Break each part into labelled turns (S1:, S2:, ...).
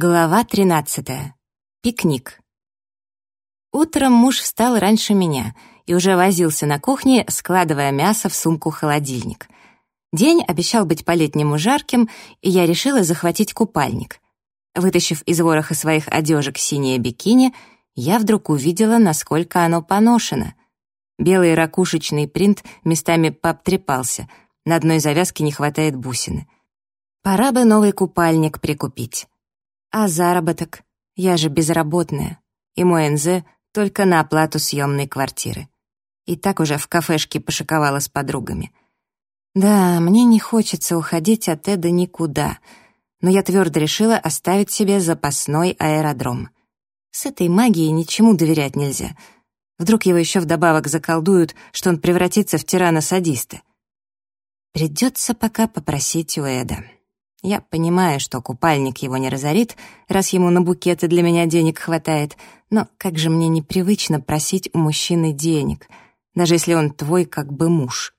S1: Глава 13. Пикник. Утром муж встал раньше меня и уже возился на кухне, складывая мясо в сумку-холодильник. День обещал быть по-летнему жарким, и я решила захватить купальник. Вытащив из вороха своих одежек синее бикини, я вдруг увидела, насколько оно поношено. Белый ракушечный принт местами пообтрепался, на одной завязке не хватает бусины. Пора бы новый купальник прикупить. А заработок? Я же безработная. И мой НЗ только на оплату съемной квартиры. И так уже в кафешке пошиковала с подругами. Да, мне не хочется уходить от Эда никуда, но я твердо решила оставить себе запасной аэродром. С этой магией ничему доверять нельзя. Вдруг его еще вдобавок заколдуют, что он превратится в тирана-садиста. Придется пока попросить у Эда. Я понимаю, что купальник его не разорит, раз ему на букеты для меня денег хватает, но как же мне непривычно просить у мужчины денег, даже если он твой как бы муж.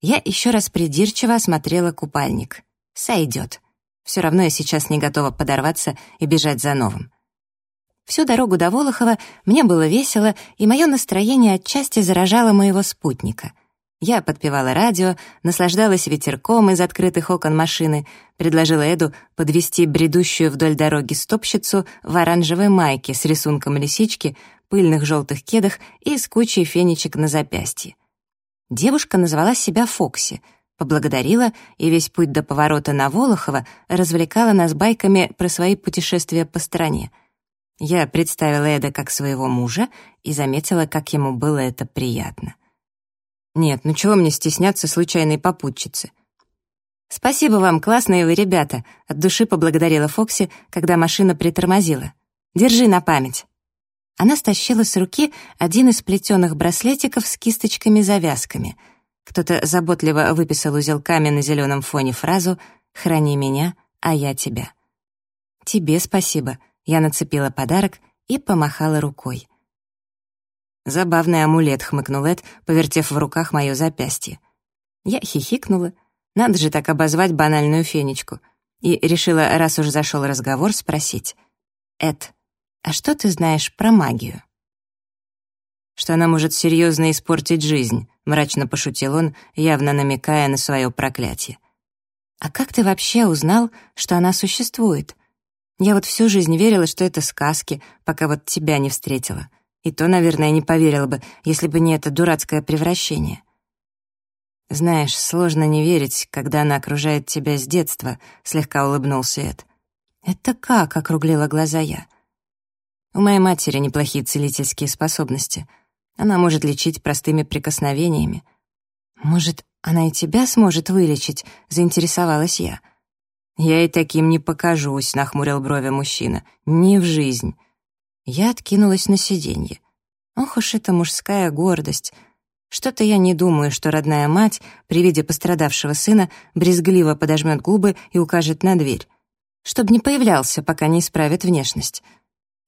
S1: Я еще раз придирчиво осмотрела купальник. Сойдет. Все равно я сейчас не готова подорваться и бежать за новым. Всю дорогу до Волохова мне было весело, и мое настроение отчасти заражало моего спутника — я подпевала радио, наслаждалась ветерком из открытых окон машины, предложила Эду подвести бредущую вдоль дороги стопщицу в оранжевой майке с рисунком лисички, пыльных желтых кедах и с кучей фенечек на запястье. Девушка назвала себя Фокси, поблагодарила и весь путь до поворота на Волохово развлекала нас байками про свои путешествия по стране. Я представила Эда как своего мужа и заметила, как ему было это приятно. Нет, ну чего мне стесняться случайной попутчицы? «Спасибо вам, классные вы ребята», — от души поблагодарила Фокси, когда машина притормозила. «Держи на память». Она стащила с руки один из плетеных браслетиков с кисточками-завязками. Кто-то заботливо выписал узелками на зеленом фоне фразу «Храни меня, а я тебя». «Тебе спасибо», — я нацепила подарок и помахала рукой. «Забавный амулет», — хмыкнул Эд, повертев в руках мое запястье. Я хихикнула. Надо же так обозвать банальную фенечку. И решила, раз уж зашел разговор, спросить. «Эд, а что ты знаешь про магию?» «Что она может серьезно испортить жизнь», — мрачно пошутил он, явно намекая на свое проклятие. «А как ты вообще узнал, что она существует? Я вот всю жизнь верила, что это сказки, пока вот тебя не встретила. И то, наверное, не поверила бы, если бы не это дурацкое превращение. «Знаешь, сложно не верить, когда она окружает тебя с детства», — слегка улыбнулся Эд. «Это как?» — округлила глаза я. «У моей матери неплохие целительские способности. Она может лечить простыми прикосновениями. Может, она и тебя сможет вылечить?» — заинтересовалась я. «Я и таким не покажусь», — нахмурил брови мужчина. «Не в жизнь». Я откинулась на сиденье. Ох уж эта мужская гордость. Что-то я не думаю, что родная мать при виде пострадавшего сына брезгливо подожмет губы и укажет на дверь. Чтоб не появлялся, пока не исправит внешность.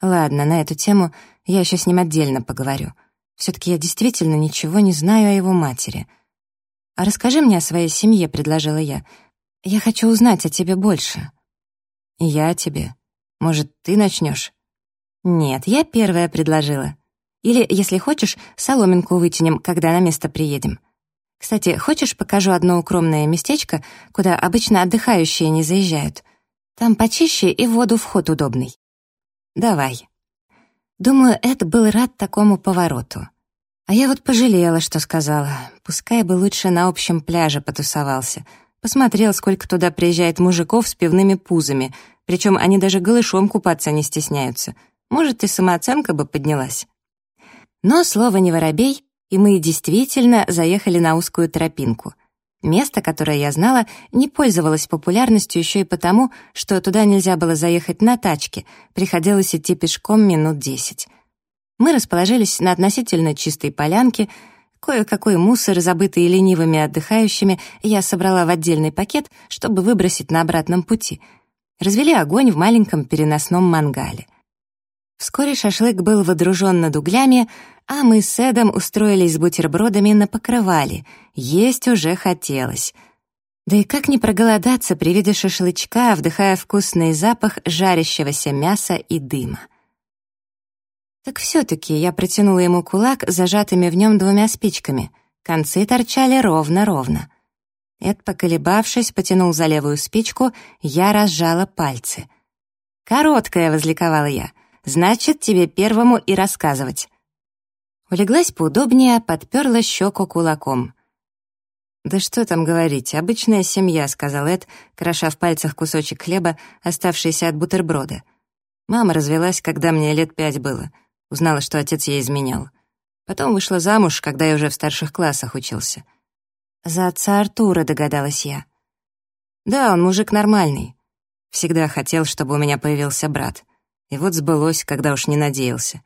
S1: Ладно, на эту тему я еще с ним отдельно поговорю. Все-таки я действительно ничего не знаю о его матери. «А расскажи мне о своей семье», — предложила я. «Я хочу узнать о тебе больше». «И я о тебе. Может, ты начнешь?» «Нет, я первая предложила. Или, если хочешь, соломинку вытянем, когда на место приедем. Кстати, хочешь, покажу одно укромное местечко, куда обычно отдыхающие не заезжают? Там почище и в воду вход удобный. Давай». Думаю, Эд был рад такому повороту. А я вот пожалела, что сказала. Пускай бы лучше на общем пляже потусовался. Посмотрел, сколько туда приезжает мужиков с пивными пузами, причем они даже голышом купаться не стесняются — может, и самооценка бы поднялась. Но слово не воробей, и мы действительно заехали на узкую тропинку. Место, которое я знала, не пользовалось популярностью еще и потому, что туда нельзя было заехать на тачке, приходилось идти пешком минут десять. Мы расположились на относительно чистой полянке, кое-какой мусор, забытый ленивыми отдыхающими, я собрала в отдельный пакет, чтобы выбросить на обратном пути. Развели огонь в маленьком переносном мангале. Вскоре шашлык был водружен над углями, а мы с Эдом устроились с бутербродами на покрывале. Есть уже хотелось. Да и как не проголодаться при виде шашлычка, вдыхая вкусный запах жарящегося мяса и дыма. Так все-таки я протянула ему кулак зажатыми в нем двумя спичками. Концы торчали ровно-ровно. Эд, поколебавшись, потянул за левую спичку, я разжала пальцы. «Короткая», — возликовала я. «Значит, тебе первому и рассказывать». Улеглась поудобнее, подперла щеку кулаком. «Да что там говорить, обычная семья», — сказал Эд, кроша в пальцах кусочек хлеба, оставшийся от бутерброда. «Мама развелась, когда мне лет пять было. Узнала, что отец ей изменял. Потом вышла замуж, когда я уже в старших классах учился. За отца Артура, догадалась я. Да, он мужик нормальный. Всегда хотел, чтобы у меня появился брат. И вот сбылось, когда уж не надеялся.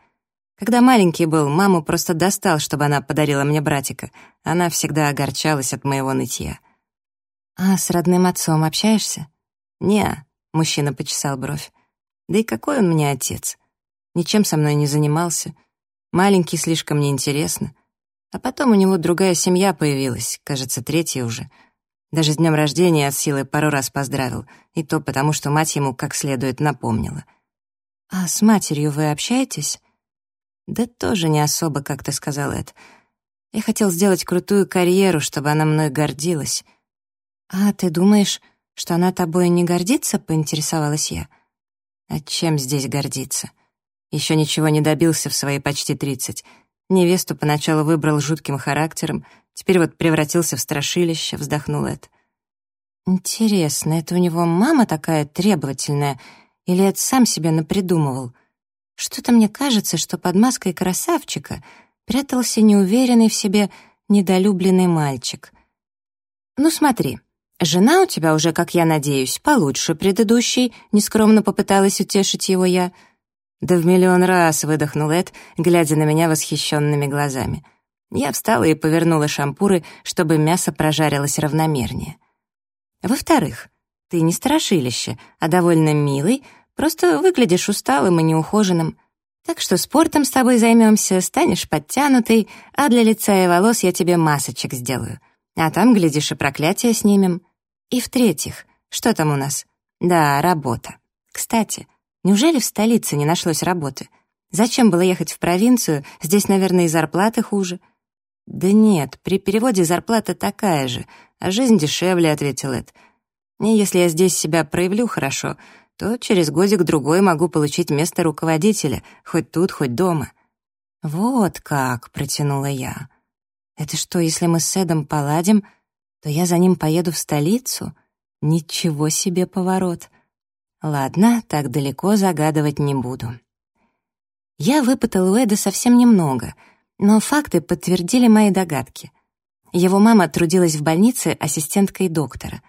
S1: Когда маленький был, маму просто достал, чтобы она подарила мне братика. Она всегда огорчалась от моего нытья. «А с родным отцом общаешься?» «Не», — мужчина почесал бровь. «Да и какой он мне отец? ничем со мной не занимался. Маленький слишком неинтересно. А потом у него другая семья появилась, кажется, третья уже. Даже с днем рождения от силы пару раз поздравил, и то потому, что мать ему как следует напомнила. «А с матерью вы общаетесь?» «Да тоже не особо, как ты сказал, Эд. Я хотел сделать крутую карьеру, чтобы она мной гордилась». «А ты думаешь, что она тобой не гордится?» — поинтересовалась я. «А чем здесь гордиться?» Еще ничего не добился в свои почти тридцать. Невесту поначалу выбрал жутким характером, теперь вот превратился в страшилище, вздохнул Эд. Интересно, это у него мама такая требовательная, или это сам себе напридумывал? Что-то мне кажется, что под маской красавчика прятался неуверенный в себе недолюбленный мальчик. Ну смотри, жена у тебя уже, как я надеюсь, получше предыдущей, нескромно попыталась утешить его я — «Да в миллион раз!» — выдохнул Эд, глядя на меня восхищенными глазами. Я встала и повернула шампуры, чтобы мясо прожарилось равномернее. «Во-вторых, ты не страшилище, а довольно милый, просто выглядишь усталым и неухоженным. Так что спортом с тобой займемся, станешь подтянутый, а для лица и волос я тебе масочек сделаю. А там, глядишь, и проклятие снимем. И в-третьих, что там у нас? Да, работа. Кстати, Неужели в столице не нашлось работы? Зачем было ехать в провинцию? Здесь, наверное, и зарплаты хуже. Да нет, при переводе зарплата такая же, а жизнь дешевле, ответил Эд. И если я здесь себя проявлю хорошо, то через годик-другой могу получить место руководителя, хоть тут, хоть дома. Вот как, протянула я. Это что, если мы с Эдом поладим, то я за ним поеду в столицу? Ничего себе поворот. Ладно, так далеко загадывать не буду. Я выпытал у Эда совсем немного, но факты подтвердили мои догадки. Его мама трудилась в больнице ассистенткой доктора.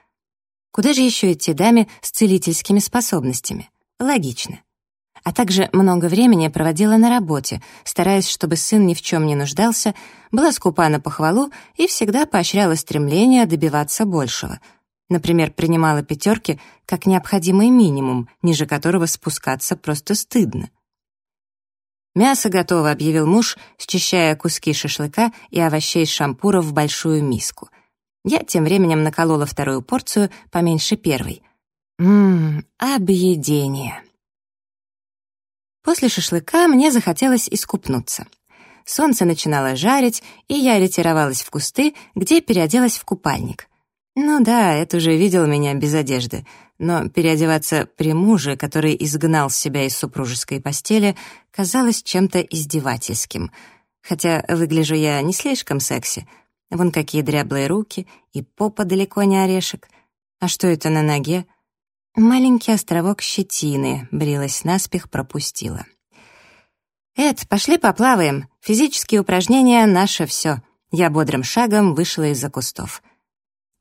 S1: Куда же еще идти даме с целительскими способностями? Логично. А также много времени проводила на работе, стараясь, чтобы сын ни в чем не нуждался, была скупа на похвалу и всегда поощряла стремление добиваться большего — Например, принимала пятерки как необходимый минимум, ниже которого спускаться просто стыдно. «Мясо готово», — объявил муж, счищая куски шашлыка и овощей шампура в большую миску. Я тем временем наколола вторую порцию, поменьше первой. Ммм, объедение. После шашлыка мне захотелось искупнуться. Солнце начинало жарить, и я ретировалась в кусты, где переоделась в купальник — ну да, это уже видел меня без одежды, но переодеваться при муже, который изгнал себя из супружеской постели, казалось чем-то издевательским. Хотя выгляжу я не слишком секси. Вон какие дряблые руки, и попа далеко не орешек. А что это на ноге? Маленький островок щетины, брилась наспех, пропустила. «Эд, пошли поплаваем. Физические упражнения — наше все». Я бодрым шагом вышла из-за кустов.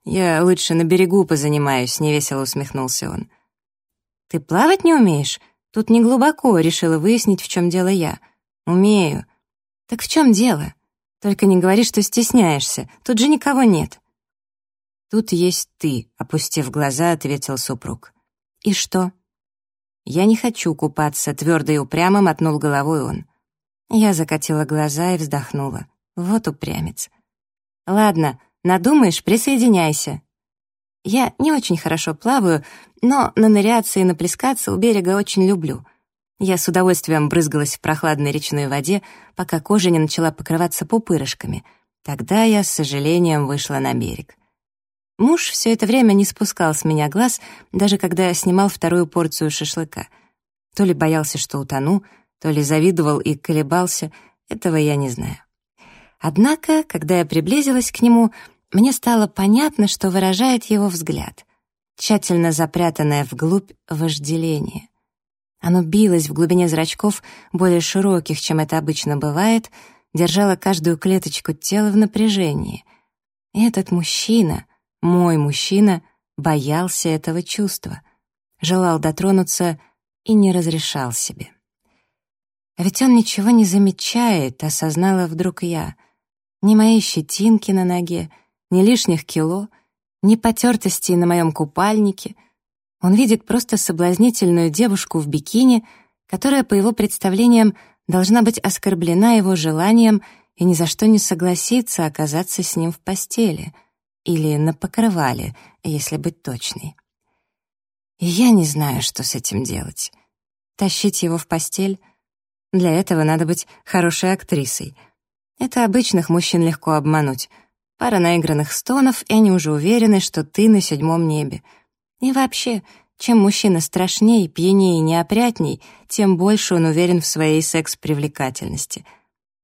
S1: «Я лучше на берегу позанимаюсь», — невесело усмехнулся он. «Ты плавать не умеешь? Тут не глубоко», — решила выяснить, в чем дело я. «Умею». «Так в чем дело? Только не говори, что стесняешься. Тут же никого нет». «Тут есть ты», — опустив глаза, ответил супруг. «И что?» «Я не хочу купаться», — твердо и упрямо мотнул головой он. Я закатила глаза и вздохнула. Вот упрямец. «Ладно, Надумаешь, присоединяйся». Я не очень хорошо плаваю, но наныряться и наплескаться у берега очень люблю. Я с удовольствием брызгалась в прохладной речной воде, пока кожа не начала покрываться пупырышками. Тогда я с сожалением вышла на берег. Муж все это время не спускал с меня глаз, даже когда я снимал вторую порцию шашлыка. То ли боялся, что утону, то ли завидовал и колебался, этого я не знаю. Однако, когда я приблизилась к нему, мне стало понятно, что выражает его взгляд, тщательно запрятанное вглубь вожделение. Оно билось в глубине зрачков, более широких, чем это обычно бывает, держало каждую клеточку тела в напряжении. И этот мужчина, мой мужчина, боялся этого чувства, желал дотронуться и не разрешал себе. А ведь он ничего не замечает, осознала вдруг я. Ни моей щетинки на ноге, ни лишних кило, ни потертостей на моем купальнике. Он видит просто соблазнительную девушку в бикини, которая, по его представлениям, должна быть оскорблена его желанием и ни за что не согласится оказаться с ним в постели или на покрывале, если быть точной. И я не знаю, что с этим делать. Тащить его в постель — для этого надо быть хорошей актрисой. Это обычных мужчин легко обмануть. Пара наигранных стонов, и они уже уверены, что ты на седьмом небе. И вообще, чем мужчина страшнее, пьянее и неопрятней, тем больше он уверен в своей секс-привлекательности.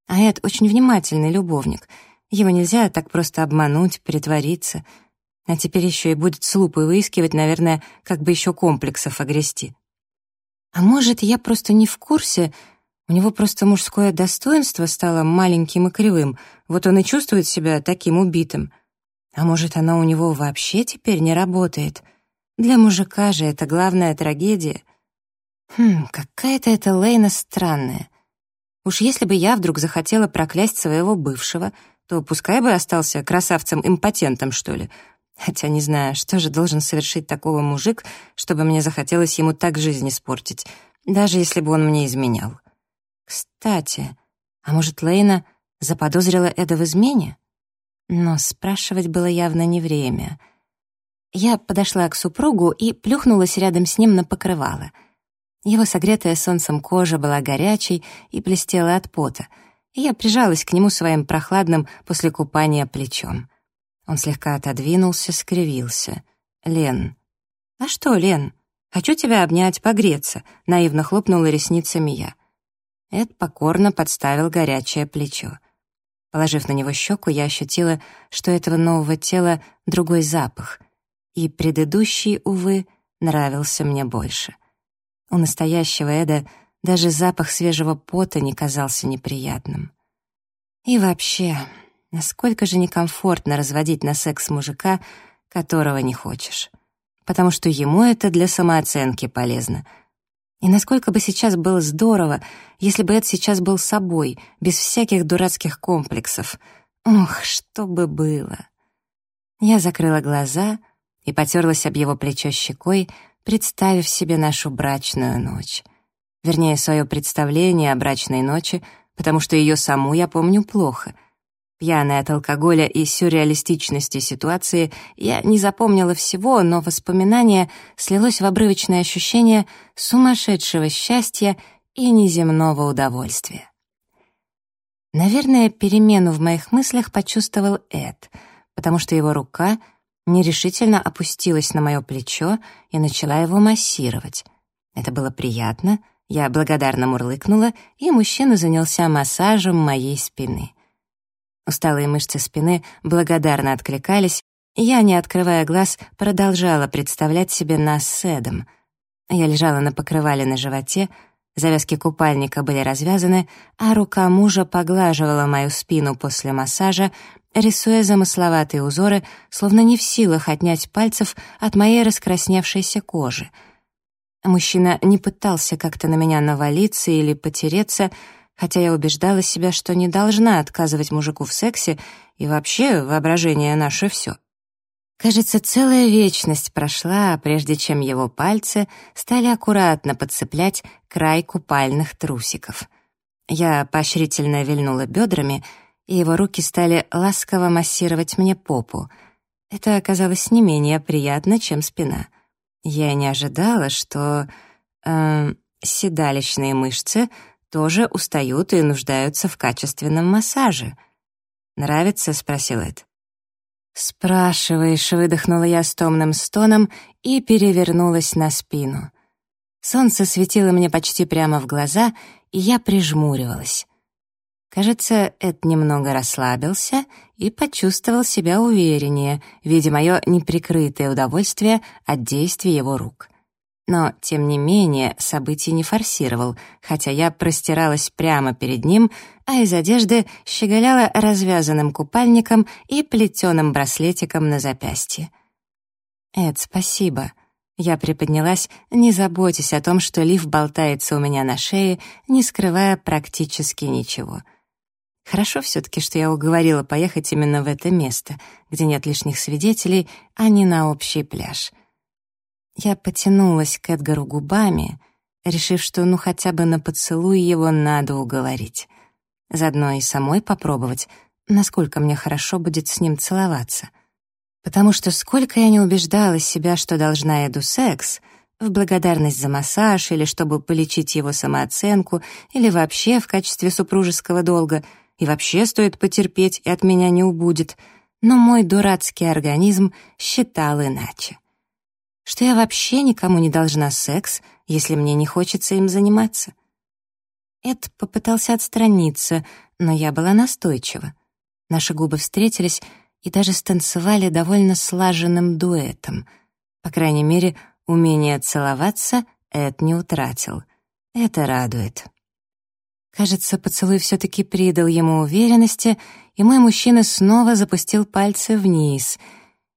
S1: А Эд очень внимательный любовник. Его нельзя так просто обмануть, притвориться. А теперь еще и будет с лупой выискивать, наверное, как бы еще комплексов огрести. А может, я просто не в курсе, у него просто мужское достоинство стало маленьким и кривым, вот он и чувствует себя таким убитым. А может, оно у него вообще теперь не работает? Для мужика же это главная трагедия. Хм, какая-то эта Лейна странная. Уж если бы я вдруг захотела проклясть своего бывшего, то пускай бы остался красавцем-импотентом, что ли. Хотя не знаю, что же должен совершить такого мужик, чтобы мне захотелось ему так жизнь испортить, даже если бы он мне изменял. Кстати, а может, Лейна заподозрила Эда в измене? Но спрашивать было явно не время. Я подошла к супругу и плюхнулась рядом с ним на покрывало. Его согретая солнцем кожа была горячей и блестела от пота, и я прижалась к нему своим прохладным после купания плечом. Он слегка отодвинулся, скривился. «Лен». «А что, Лен? Хочу тебя обнять, погреться», — наивно хлопнула ресницами я. Эд покорно подставил горячее плечо. Положив на него щеку, я ощутила, что этого нового тела другой запах, и предыдущий, увы, нравился мне больше. У настоящего Эда даже запах свежего пота не казался неприятным. И вообще, насколько же некомфортно разводить на секс мужика, которого не хочешь. Потому что ему это для самооценки полезно — и насколько бы сейчас было здорово, если бы Эд сейчас был собой, без всяких дурацких комплексов. Ох, что бы было. Я закрыла глаза и потерлась об его плечо щекой, представив себе нашу брачную ночь. Вернее, свое представление о брачной ночи, потому что ее саму я помню плохо — Пьяная от алкоголя и сюрреалистичности ситуации, я не запомнила всего, но воспоминание слилось в обрывочное ощущение сумасшедшего счастья и неземного удовольствия. Наверное, перемену в моих мыслях почувствовал Эд, потому что его рука нерешительно опустилась на мое плечо и начала его массировать. Это было приятно, я благодарно мурлыкнула, и мужчина занялся массажем моей спины — Усталые мышцы спины благодарно откликались, и я, не открывая глаз, продолжала представлять себе нас с Эдом. Я лежала на покрывале на животе, завязки купальника были развязаны, а рука мужа поглаживала мою спину после массажа, рисуя замысловатые узоры, словно не в силах отнять пальцев от моей раскрасневшейся кожи. Мужчина не пытался как-то на меня навалиться или потереться, хотя я убеждала себя, что не должна отказывать мужику в сексе, и вообще воображение наше все. Кажется, целая вечность прошла, прежде чем его пальцы стали аккуратно подцеплять край купальных трусиков. Я поощрительно вильнула бедрами, и его руки стали ласково массировать мне попу. Это оказалось не менее приятно, чем спина. Я не ожидала, что... Э, седалищные мышцы тоже устают и нуждаются в качественном массаже. «Нравится?» — спросил Эд. «Спрашиваешь», — выдохнула я с томным стоном и перевернулась на спину. Солнце светило мне почти прямо в глаза, и я прижмуривалась. Кажется, Эд немного расслабился и почувствовал себя увереннее, видя мое неприкрытое удовольствие от действий его рук. Но, тем не менее, событий не форсировал, хотя я простиралась прямо перед ним, а из одежды щеголяла развязанным купальником и плетеным браслетиком на запястье. «Эд, спасибо», я приподнялась, не заботясь о том, что лиф болтается у меня на шее, не скрывая практически ничего. Хорошо все-таки, что я уговорила поехать именно в это место, где нет лишних свидетелей, а не на общий пляж. Я потянулась к Эдгару губами, решив, что ну хотя бы на поцелуй его надо уговорить. Заодно и самой попробовать, насколько мне хорошо будет с ним целоваться — Потому что сколько я не убеждала себя, что должна Эду секс, в благодарность за массаж или чтобы полечить его самооценку, или вообще в качестве супружеского долга, и вообще стоит потерпеть, и от меня не убудет, но мой дурацкий организм считал иначе. Что я вообще никому не должна секс, если мне не хочется им заниматься. Эд попытался отстраниться, но я была настойчива. Наши губы встретились, и даже станцевали довольно слаженным дуэтом. По крайней мере, умение целоваться Эд не утратил. Это радует. Кажется, поцелуй все-таки придал ему уверенности, и мой мужчина снова запустил пальцы вниз.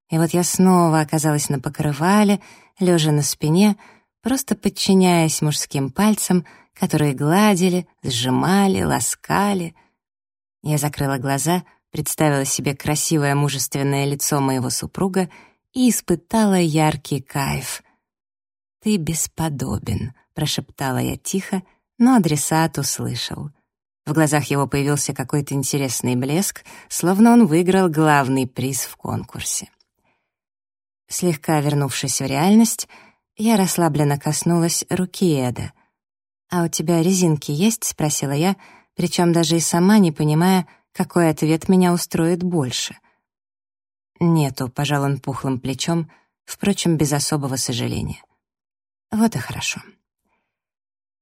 S1: И вот я снова оказалась на покрывале, лежа на спине, просто подчиняясь мужским пальцам, которые гладили, сжимали, ласкали. Я закрыла глаза, представила себе красивое мужественное лицо моего супруга и испытала яркий кайф. «Ты бесподобен», — прошептала я тихо, но адресат услышал. В глазах его появился какой-то интересный блеск, словно он выиграл главный приз в конкурсе. Слегка вернувшись в реальность, я расслабленно коснулась руки Эда. «А у тебя резинки есть?» — спросила я, причем даже и сама не понимая, какой ответ меня устроит больше. Нету, пожал он пухлым плечом, впрочем, без особого сожаления. Вот и хорошо.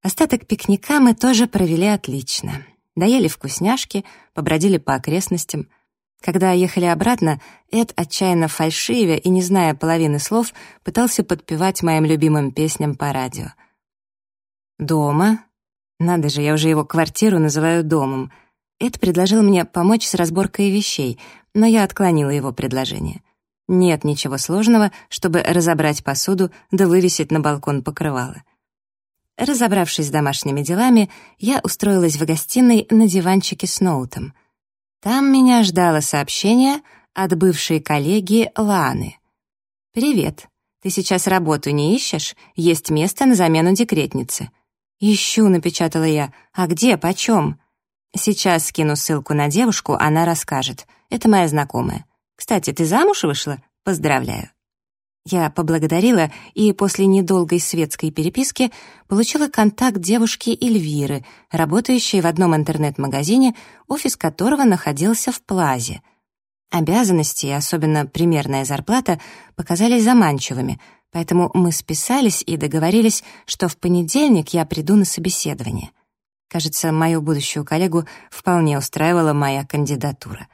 S1: Остаток пикника мы тоже провели отлично. Доели вкусняшки, побродили по окрестностям. Когда ехали обратно, Эд, отчаянно фальшивя и не зная половины слов, пытался подпевать моим любимым песням по радио. Дома. Надо же, я уже его квартиру называю домом. Эд предложил мне помочь с разборкой вещей, но я отклонила его предложение. Нет ничего сложного, чтобы разобрать посуду да вывесить на балкон покрывало. Разобравшись с домашними делами, я устроилась в гостиной на диванчике с ноутом. Там меня ждало сообщение от бывшей коллеги Ланы. «Привет. Ты сейчас работу не ищешь? Есть место на замену декретницы». «Ищу», — напечатала я. «А где? Почем?» Сейчас скину ссылку на девушку, она расскажет. Это моя знакомая. Кстати, ты замуж вышла? Поздравляю. Я поблагодарила и после недолгой светской переписки получила контакт девушки Эльвиры, работающей в одном интернет-магазине, офис которого находился в Плазе. Обязанности, и особенно примерная зарплата, показались заманчивыми, поэтому мы списались и договорились, что в понедельник я приду на собеседование. Кажется, мою будущую коллегу вполне устраивала моя кандидатура.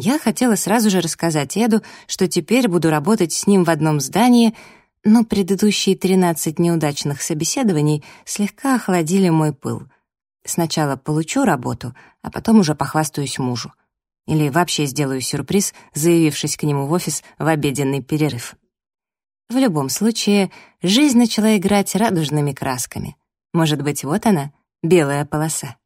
S1: Я хотела сразу же рассказать Эду, что теперь буду работать с ним в одном здании, но предыдущие 13 неудачных собеседований слегка охладили мой пыл. Сначала получу работу, а потом уже похвастаюсь мужу. Или вообще сделаю сюрприз, заявившись к нему в офис в обеденный перерыв. В любом случае, жизнь начала играть радужными красками. Может быть, вот она, белая полоса.